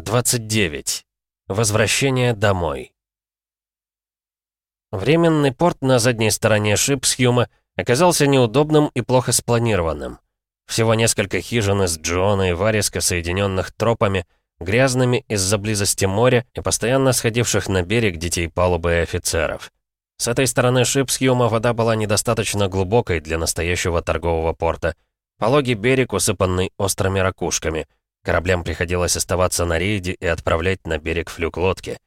29. Возвращение домой. Временный порт на задней стороне Шипсхюма оказался неудобным и плохо спланированным. Всего несколько хижин из Джона и Вариска, соединенных тропами, грязными из-за близости моря и постоянно сходивших на берег детей палубы и офицеров. С этой стороны Шипсхюма вода была недостаточно глубокой для настоящего торгового порта. Пологий берег, усыпанный острыми ракушками — Кораблям приходилось оставаться на рейде и отправлять на берег флюк-лодки.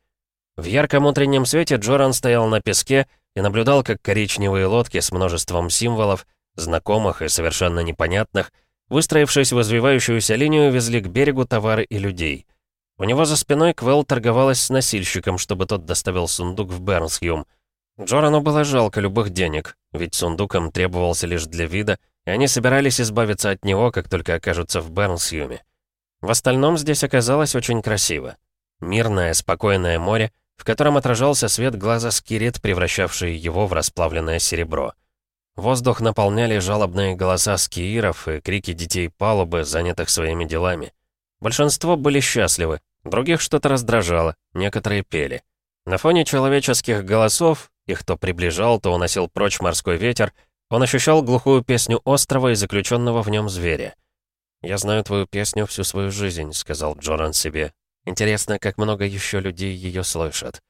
В ярком утреннем свете Джоран стоял на песке и наблюдал, как коричневые лодки с множеством символов, знакомых и совершенно непонятных, выстроившись в извивающуюся линию, везли к берегу товары и людей. У него за спиной Квелл торговалась с носильщиком, чтобы тот доставил сундук в Бернсхьюм. Джорану было жалко любых денег, ведь сундуком требовался лишь для вида, и они собирались избавиться от него, как только окажутся в Бернсхьюме. В остальном здесь оказалось очень красиво. Мирное, спокойное море, в котором отражался свет глаза скирит, превращавший его в расплавленное серебро. Воздух наполняли жалобные голоса скииров и крики детей палубы, занятых своими делами. Большинство были счастливы, других что-то раздражало, некоторые пели. На фоне человеческих голосов, их то приближал, то уносил прочь морской ветер, он ощущал глухую песню острова и заключенного в нем зверя. «Я знаю твою песню всю свою жизнь», — сказал Джоран себе. «Интересно, как много еще людей ее слышат».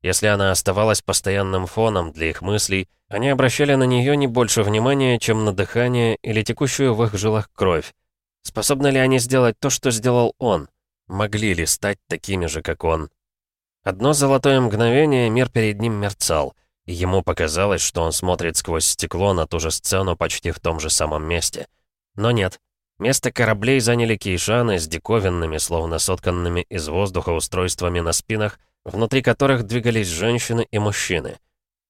Если она оставалась постоянным фоном для их мыслей, они обращали на нее не больше внимания, чем на дыхание или текущую в их жилах кровь. Способны ли они сделать то, что сделал он? Могли ли стать такими же, как он? Одно золотое мгновение мир перед ним мерцал, и ему показалось, что он смотрит сквозь стекло на ту же сцену почти в том же самом месте. Но нет, Место кораблей заняли кейшаны с диковинными, словно сотканными из воздуха устройствами на спинах, внутри которых двигались женщины и мужчины.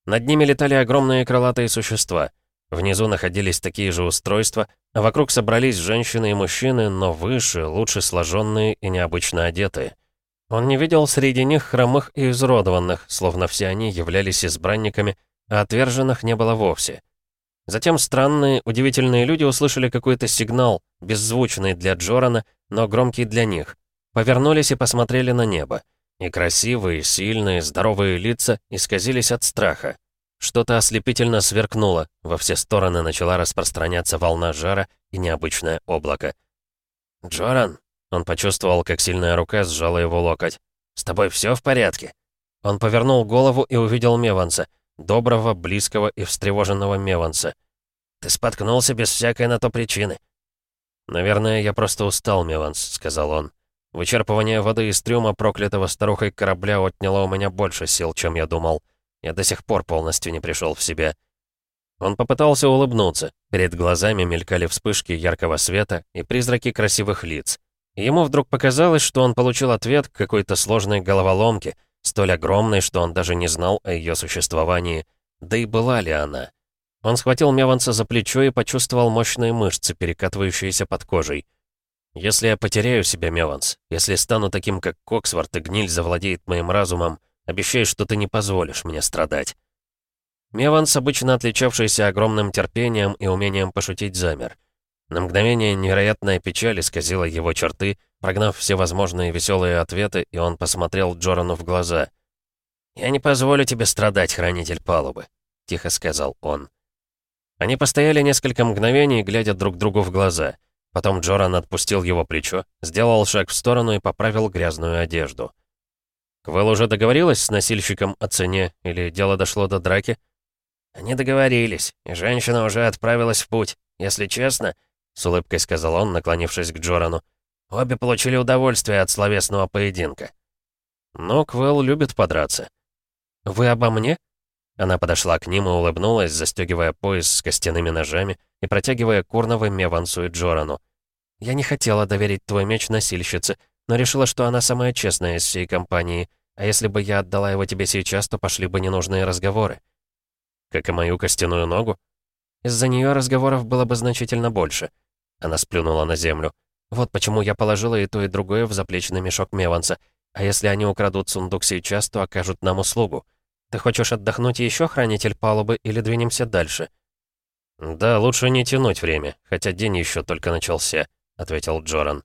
Над ними летали огромные крылатые существа. Внизу находились такие же устройства, а вокруг собрались женщины и мужчины, но выше, лучше сложенные и необычно одетые. Он не видел среди них хромых и изродованных, словно все они являлись избранниками, а отверженных не было вовсе. Затем странные, удивительные люди услышали какой-то сигнал, беззвучный для Джорана, но громкий для них. Повернулись и посмотрели на небо. И красивые, сильные, здоровые лица исказились от страха. Что-то ослепительно сверкнуло, во все стороны начала распространяться волна жара и необычное облако. «Джоран!» — он почувствовал, как сильная рука сжала его локоть. «С тобой все в порядке?» Он повернул голову и увидел Меванса — доброго, близкого и встревоженного Меванса. «Ты споткнулся без всякой на то причины». «Наверное, я просто устал, Меванс», — сказал он. «Вычерпывание воды из трюма проклятого старухой корабля отняло у меня больше сил, чем я думал. Я до сих пор полностью не пришел в себя». Он попытался улыбнуться. Перед глазами мелькали вспышки яркого света и призраки красивых лиц. Ему вдруг показалось, что он получил ответ к какой-то сложной головоломке — столь огромной, что он даже не знал о ее существовании, да и была ли она. Он схватил Меванса за плечо и почувствовал мощные мышцы, перекатывающиеся под кожей. «Если я потеряю себя, Меванс, если стану таким, как Коксворт, и гниль завладеет моим разумом, обещай, что ты не позволишь мне страдать». Меванс, обычно отличавшийся огромным терпением и умением пошутить, замер. На мгновение невероятная печаль исказила его черты — Прогнав все возможные веселые ответы, и он посмотрел Джорану в глаза. «Я не позволю тебе страдать, хранитель палубы», — тихо сказал он. Они постояли несколько мгновений, глядя друг другу в глаза. Потом Джоран отпустил его плечо, сделал шаг в сторону и поправил грязную одежду. «Квелл уже договорилась с носильщиком о цене, или дело дошло до драки?» «Они договорились, и женщина уже отправилась в путь. Если честно...» — с улыбкой сказал он, наклонившись к Джорану. Обе получили удовольствие от словесного поединка. Но Квелл любит подраться. «Вы обо мне?» Она подошла к ним и улыбнулась, застегивая пояс с костяными ножами и протягивая курного Мевансу и Джорану. «Я не хотела доверить твой меч носильщице, но решила, что она самая честная из всей компании, а если бы я отдала его тебе сейчас, то пошли бы ненужные разговоры». «Как и мою костяную ногу?» «Из-за нее разговоров было бы значительно больше». Она сплюнула на землю. Вот почему я положила и то, и другое в заплечный мешок Меванса. А если они украдут сундук сейчас, то окажут нам услугу. Ты хочешь отдохнуть еще, хранитель палубы, или двинемся дальше?» «Да, лучше не тянуть время, хотя день еще только начался», — ответил Джоран.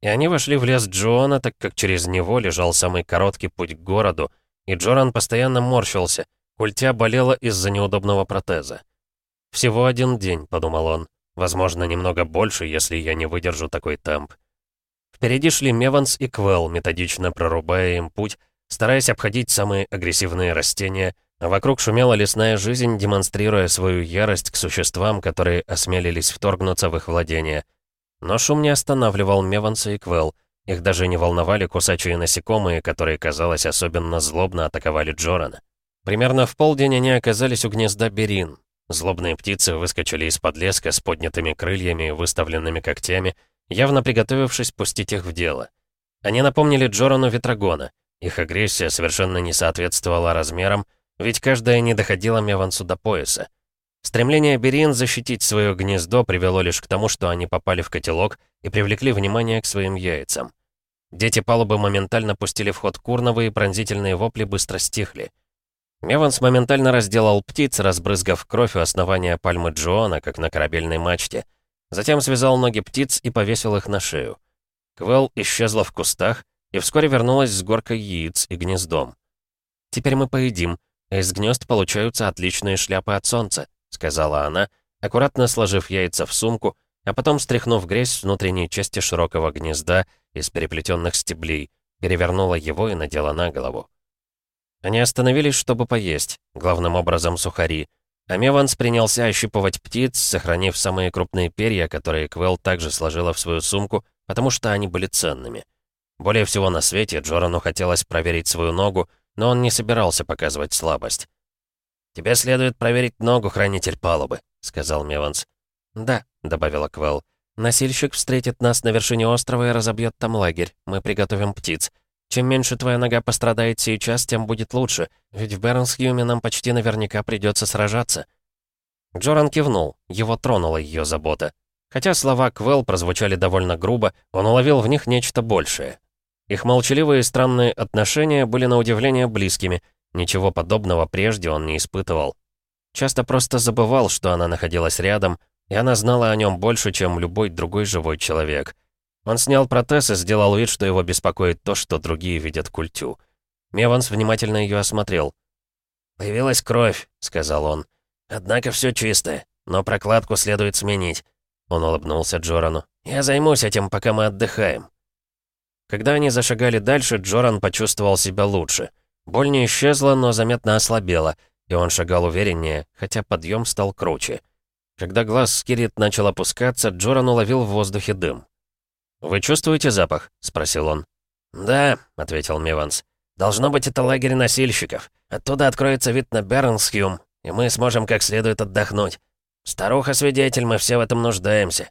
И они вошли в лес Джона, так как через него лежал самый короткий путь к городу, и Джоран постоянно морщился, культя болела из-за неудобного протеза. «Всего один день», — подумал он. Возможно, немного больше, если я не выдержу такой темп. Впереди шли Меванс и Квел, методично прорубая им путь, стараясь обходить самые агрессивные растения, а вокруг шумела лесная жизнь, демонстрируя свою ярость к существам, которые осмелились вторгнуться в их владения. Но шум не останавливал Меванса и Квел, Их даже не волновали кусачие насекомые, которые, казалось, особенно злобно атаковали Джорана. Примерно в полдень они оказались у гнезда Берин, Злобные птицы выскочили из-под леска с поднятыми крыльями и выставленными когтями, явно приготовившись пустить их в дело. Они напомнили Джорану Ветрогона. Их агрессия совершенно не соответствовала размерам, ведь каждая не доходила Мевансу до пояса. Стремление Берин защитить свое гнездо привело лишь к тому, что они попали в котелок и привлекли внимание к своим яйцам. Дети палубы моментально пустили в ход Курновы, и пронзительные вопли быстро стихли. Эванс моментально разделал птиц, разбрызгав кровь у основания пальмы Джона, как на корабельной мачте. Затем связал ноги птиц и повесил их на шею. Квел исчезла в кустах и вскоре вернулась с горкой яиц и гнездом. «Теперь мы поедим, а из гнезд получаются отличные шляпы от солнца», — сказала она, аккуратно сложив яйца в сумку, а потом стряхнув грязь с внутренней части широкого гнезда из переплетенных стеблей, перевернула его и надела на голову. Они остановились, чтобы поесть, главным образом сухари. Амеванс принялся ощипывать птиц, сохранив самые крупные перья, которые Квелл также сложила в свою сумку, потому что они были ценными. Более всего на свете Джорану хотелось проверить свою ногу, но он не собирался показывать слабость. «Тебе следует проверить ногу, хранитель палубы», — сказал Меванс. «Да», — добавила Квелл. «Носильщик встретит нас на вершине острова и разобьет там лагерь. Мы приготовим птиц. Чем меньше твоя нога пострадает сейчас, тем будет лучше, ведь в Бернсхьюме нам почти наверняка придется сражаться». Джоран кивнул, его тронула ее забота. Хотя слова Квелл прозвучали довольно грубо, он уловил в них нечто большее. Их молчаливые и странные отношения были на удивление близкими, ничего подобного прежде он не испытывал. Часто просто забывал, что она находилась рядом, и она знала о нем больше, чем любой другой живой человек. Он снял протез и сделал вид, что его беспокоит то, что другие видят культю. Меванс внимательно ее осмотрел. «Появилась кровь», — сказал он. «Однако все чисто, но прокладку следует сменить». Он улыбнулся Джорану. «Я займусь этим, пока мы отдыхаем». Когда они зашагали дальше, Джоран почувствовал себя лучше. Боль не исчезла, но заметно ослабела, и он шагал увереннее, хотя подъем стал круче. Когда глаз Скирит начал опускаться, Джоран уловил в воздухе дым. «Вы чувствуете запах?» — спросил он. «Да», — ответил Миванс. «Должно быть, это лагерь носильщиков. Оттуда откроется вид на Бернсхюм, и мы сможем как следует отдохнуть. Старуха-свидетель, мы все в этом нуждаемся».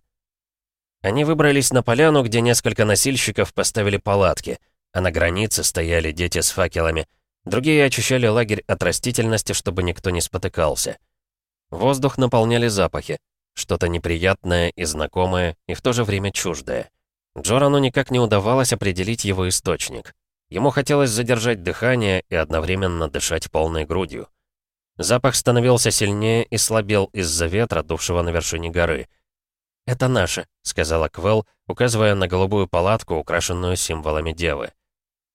Они выбрались на поляну, где несколько носильщиков поставили палатки, а на границе стояли дети с факелами. Другие очищали лагерь от растительности, чтобы никто не спотыкался. Воздух наполняли запахи, что-то неприятное и знакомое, и в то же время чуждое. Джорану никак не удавалось определить его источник. Ему хотелось задержать дыхание и одновременно дышать полной грудью. Запах становился сильнее и слабел из-за ветра, дувшего на вершине горы. «Это наше», — сказала Квел, указывая на голубую палатку, украшенную символами девы.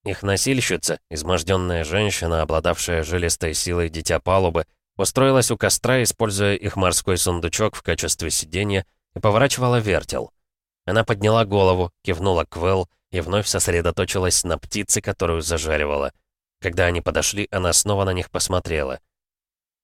Их носильщица, изможденная женщина, обладавшая жилистой силой дитя палубы, устроилась у костра, используя их морской сундучок в качестве сиденья, и поворачивала вертел. Она подняла голову, кивнула Квел и вновь сосредоточилась на птице, которую зажаривала. Когда они подошли, она снова на них посмотрела.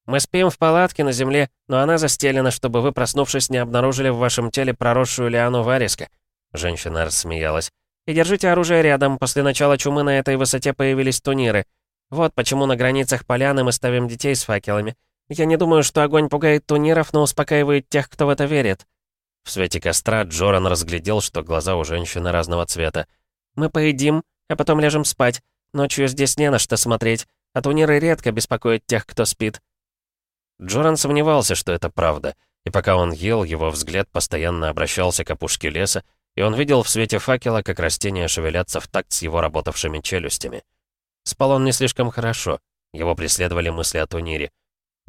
«Мы спим в палатке на земле, но она застелена, чтобы вы, проснувшись, не обнаружили в вашем теле проросшую лиану вариска». Женщина рассмеялась. «И держите оружие рядом. После начала чумы на этой высоте появились туниры. Вот почему на границах поляны мы ставим детей с факелами. Я не думаю, что огонь пугает туниров, но успокаивает тех, кто в это верит. В свете костра Джоран разглядел, что глаза у женщины разного цвета. «Мы поедим, а потом ляжем спать. Ночью здесь не на что смотреть, а турниры редко беспокоят тех, кто спит». Джоран сомневался, что это правда, и пока он ел, его взгляд постоянно обращался к опушке леса, и он видел в свете факела, как растения шевелятся в такт с его работавшими челюстями. Спал он не слишком хорошо, его преследовали мысли о турнире.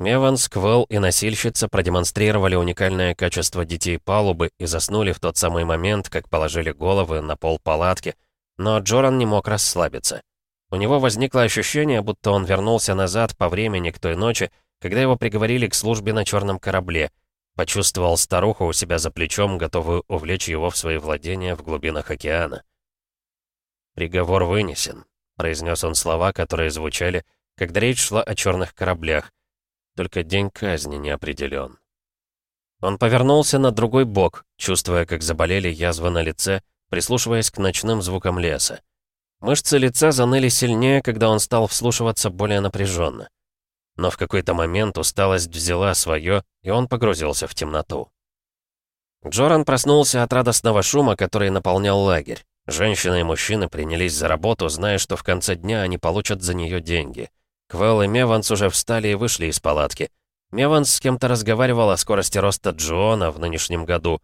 Меван, Сквелл и носильщица продемонстрировали уникальное качество детей палубы и заснули в тот самый момент, как положили головы на пол палатки, но Джоран не мог расслабиться. У него возникло ощущение, будто он вернулся назад по времени к той ночи, когда его приговорили к службе на черном корабле. Почувствовал старуху у себя за плечом, готовую увлечь его в свои владения в глубинах океана. «Приговор вынесен», — произнес он слова, которые звучали, когда речь шла о черных кораблях — только день казни не определен. Он повернулся на другой бок, чувствуя, как заболели язвы на лице, прислушиваясь к ночным звукам леса. Мышцы лица заныли сильнее, когда он стал вслушиваться более напряженно. Но в какой-то момент усталость взяла свое, и он погрузился в темноту. Джоран проснулся от радостного шума, который наполнял лагерь. Женщины и мужчины принялись за работу, зная, что в конце дня они получат за нее деньги — Квелл и Меванс уже встали и вышли из палатки. Меванс с кем-то разговаривал о скорости роста Джона в нынешнем году.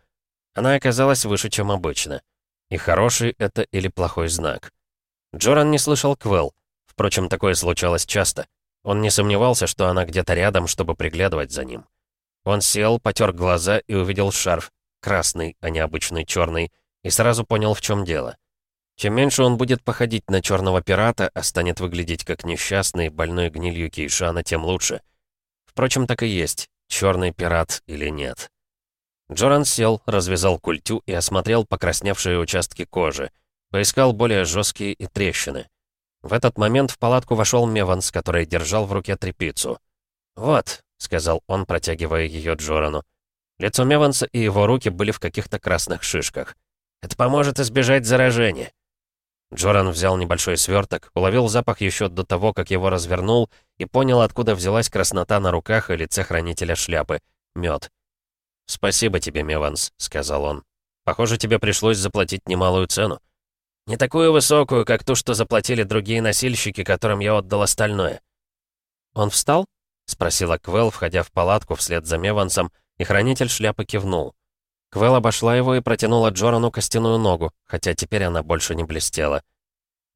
Она оказалась выше, чем обычно. И хороший это или плохой знак. Джоран не слышал Квелл. Впрочем, такое случалось часто. Он не сомневался, что она где-то рядом, чтобы приглядывать за ним. Он сел, потер глаза и увидел шарф. Красный, а не обычный черный. И сразу понял, в чем дело. Чем меньше он будет походить на черного пирата, а станет выглядеть как несчастный, больной гнилью Кейшана, тем лучше. Впрочем, так и есть, черный пират или нет. Джоран сел, развязал культю и осмотрел покрасневшие участки кожи. Поискал более жесткие и трещины. В этот момент в палатку вошел Меванс, который держал в руке трепицу. «Вот», — сказал он, протягивая ее Джорану. Лицо Меванса и его руки были в каких-то красных шишках. «Это поможет избежать заражения». Джоран взял небольшой сверток, уловил запах еще до того, как его развернул, и понял, откуда взялась краснота на руках и лице хранителя шляпы. Мед. «Спасибо тебе, Меванс», — сказал он. «Похоже, тебе пришлось заплатить немалую цену». «Не такую высокую, как ту, что заплатили другие носильщики, которым я отдал остальное». «Он встал?» — спросила Квел, входя в палатку вслед за Мевансом, и хранитель шляпы кивнул. Квел обошла его и протянула Джорану костяную ногу, хотя теперь она больше не блестела.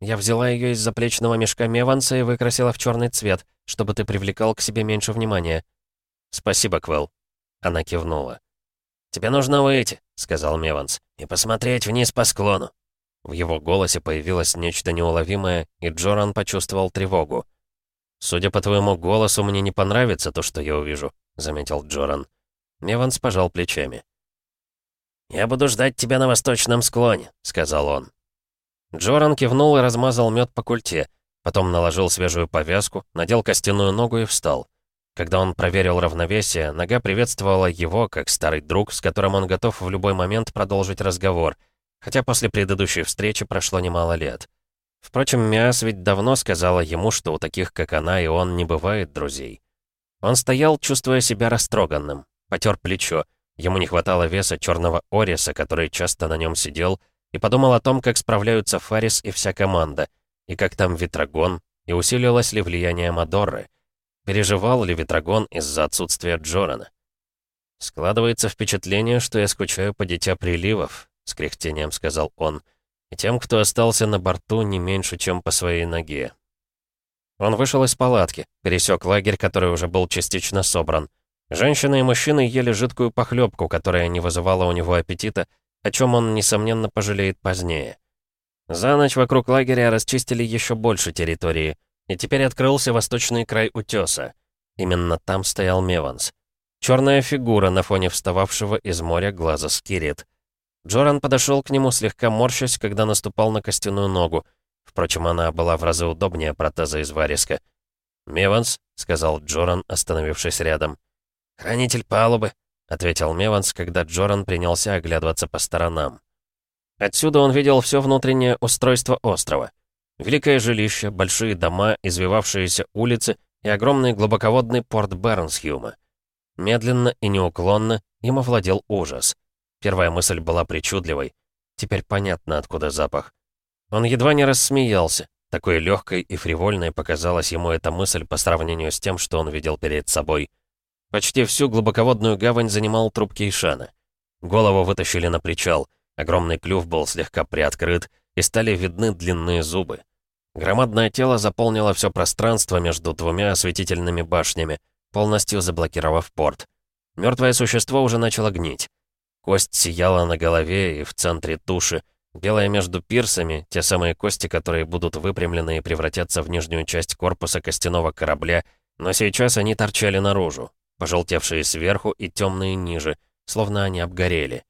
«Я взяла ее из заплечного мешка Меванса и выкрасила в черный цвет, чтобы ты привлекал к себе меньше внимания». «Спасибо, Квел». Она кивнула. «Тебе нужно выйти», — сказал Меванс, — «и посмотреть вниз по склону». В его голосе появилось нечто неуловимое, и Джоран почувствовал тревогу. «Судя по твоему голосу, мне не понравится то, что я увижу», — заметил Джоран. Меванс пожал плечами. «Я буду ждать тебя на восточном склоне», — сказал он. Джоран кивнул и размазал мед по культе, потом наложил свежую повязку, надел костяную ногу и встал. Когда он проверил равновесие, нога приветствовала его, как старый друг, с которым он готов в любой момент продолжить разговор, хотя после предыдущей встречи прошло немало лет. Впрочем, Миас ведь давно сказала ему, что у таких, как она, и он не бывает друзей. Он стоял, чувствуя себя растроганным, потер плечо, Ему не хватало веса черного Ориса, который часто на нем сидел, и подумал о том, как справляются Фарис и вся команда, и как там Витрагон, и усилилось ли влияние Мадорры. Переживал ли Витрагон из-за отсутствия Джорана? «Складывается впечатление, что я скучаю по Дитя Приливов», — с кряхтением сказал он, «и тем, кто остался на борту, не меньше, чем по своей ноге». Он вышел из палатки, пересек лагерь, который уже был частично собран, — Женщины и мужчины ели жидкую похлебку, которая не вызывала у него аппетита, о чем он, несомненно, пожалеет позднее. За ночь вокруг лагеря расчистили еще больше территории, и теперь открылся восточный край утеса. Именно там стоял Меванс. Черная фигура на фоне встававшего из моря глаза Скирит. Джоран подошел к нему, слегка морщась, когда наступал на костяную ногу. Впрочем, она была в разы удобнее протеза из вариска. «Меванс», — сказал Джоран, остановившись рядом, — «Хранитель палубы», — ответил Меванс, когда Джоран принялся оглядываться по сторонам. Отсюда он видел все внутреннее устройство острова. Великое жилище, большие дома, извивавшиеся улицы и огромный глубоководный порт Бернсхюма. Медленно и неуклонно им овладел ужас. Первая мысль была причудливой. Теперь понятно, откуда запах. Он едва не рассмеялся. Такой легкой и фривольной показалась ему эта мысль по сравнению с тем, что он видел перед собой — Почти всю глубоководную гавань занимал труп Кейшана. Голову вытащили на причал, огромный клюв был слегка приоткрыт, и стали видны длинные зубы. Громадное тело заполнило все пространство между двумя осветительными башнями, полностью заблокировав порт. Мертвое существо уже начало гнить. Кость сияла на голове и в центре туши, белая между пирсами, те самые кости, которые будут выпрямлены и превратятся в нижнюю часть корпуса костяного корабля, но сейчас они торчали наружу, пожелтевшие сверху и темные ниже, словно они обгорели.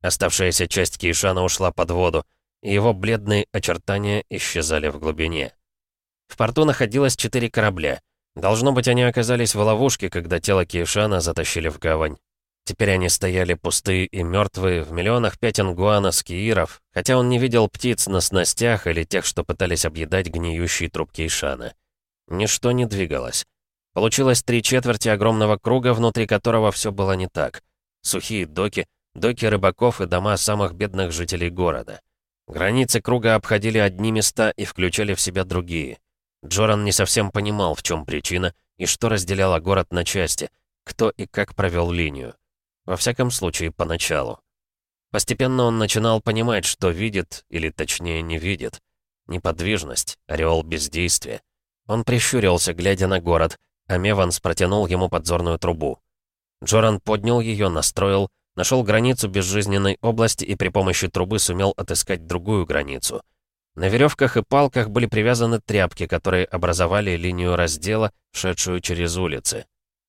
Оставшаяся часть Кейшана ушла под воду, и его бледные очертания исчезали в глубине. В порту находилось четыре корабля. Должно быть, они оказались в ловушке, когда тело Кейшана затащили в гавань. Теперь они стояли пустые и мертвые в миллионах пятен гуана с кииров, хотя он не видел птиц на снастях или тех, что пытались объедать гниющие труб Кейшана. Ничто не двигалось. Получилось три четверти огромного круга, внутри которого все было не так. Сухие доки, доки рыбаков и дома самых бедных жителей города. Границы круга обходили одни места и включали в себя другие. Джоран не совсем понимал, в чем причина и что разделяло город на части, кто и как провел линию. Во всяком случае, поначалу. Постепенно он начинал понимать, что видит, или точнее не видит. Неподвижность, ореол бездействия. Он прищурился, глядя на город, а Меванс протянул ему подзорную трубу. Джоран поднял ее, настроил, нашел границу безжизненной области и при помощи трубы сумел отыскать другую границу. На веревках и палках были привязаны тряпки, которые образовали линию раздела, шедшую через улицы.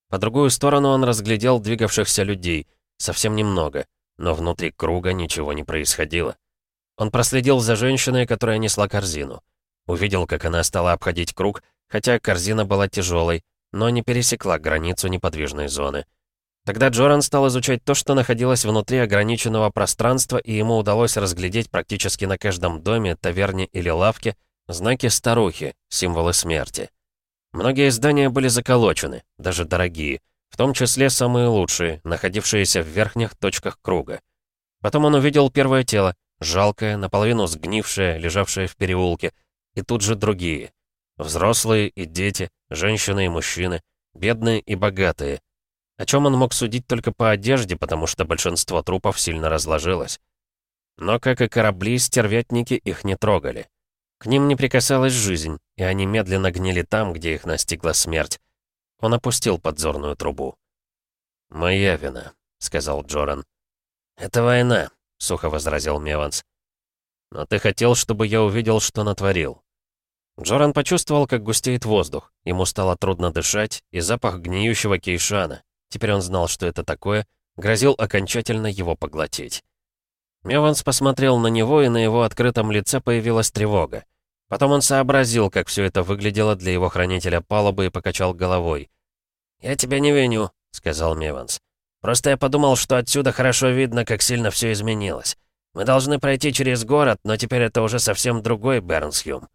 По другую сторону он разглядел двигавшихся людей, совсем немного, но внутри круга ничего не происходило. Он проследил за женщиной, которая несла корзину. Увидел, как она стала обходить круг, хотя корзина была тяжелой, но не пересекла границу неподвижной зоны. Тогда Джоран стал изучать то, что находилось внутри ограниченного пространства, и ему удалось разглядеть практически на каждом доме, таверне или лавке знаки старухи, символы смерти. Многие здания были заколочены, даже дорогие, в том числе самые лучшие, находившиеся в верхних точках круга. Потом он увидел первое тело, жалкое, наполовину сгнившее, лежавшее в переулке, и тут же другие. Взрослые и дети, женщины и мужчины, бедные и богатые. О чем он мог судить только по одежде, потому что большинство трупов сильно разложилось. Но, как и корабли, стервятники их не трогали. К ним не прикасалась жизнь, и они медленно гнили там, где их настигла смерть. Он опустил подзорную трубу. «Моя вина», — сказал Джоран. «Это война», — сухо возразил Меванс. «Но ты хотел, чтобы я увидел, что натворил. Джоран почувствовал, как густеет воздух. Ему стало трудно дышать, и запах гниющего кейшана. Теперь он знал, что это такое, грозил окончательно его поглотить. Меванс посмотрел на него, и на его открытом лице появилась тревога. Потом он сообразил, как все это выглядело для его хранителя палубы и покачал головой. «Я тебя не виню», — сказал Меванс. «Просто я подумал, что отсюда хорошо видно, как сильно все изменилось. Мы должны пройти через город, но теперь это уже совсем другой Бернсхюм».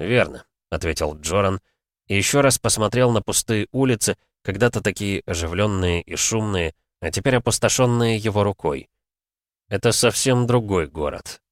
«Верно», — ответил Джоран, и еще раз посмотрел на пустые улицы, когда-то такие оживленные и шумные, а теперь опустошенные его рукой. «Это совсем другой город.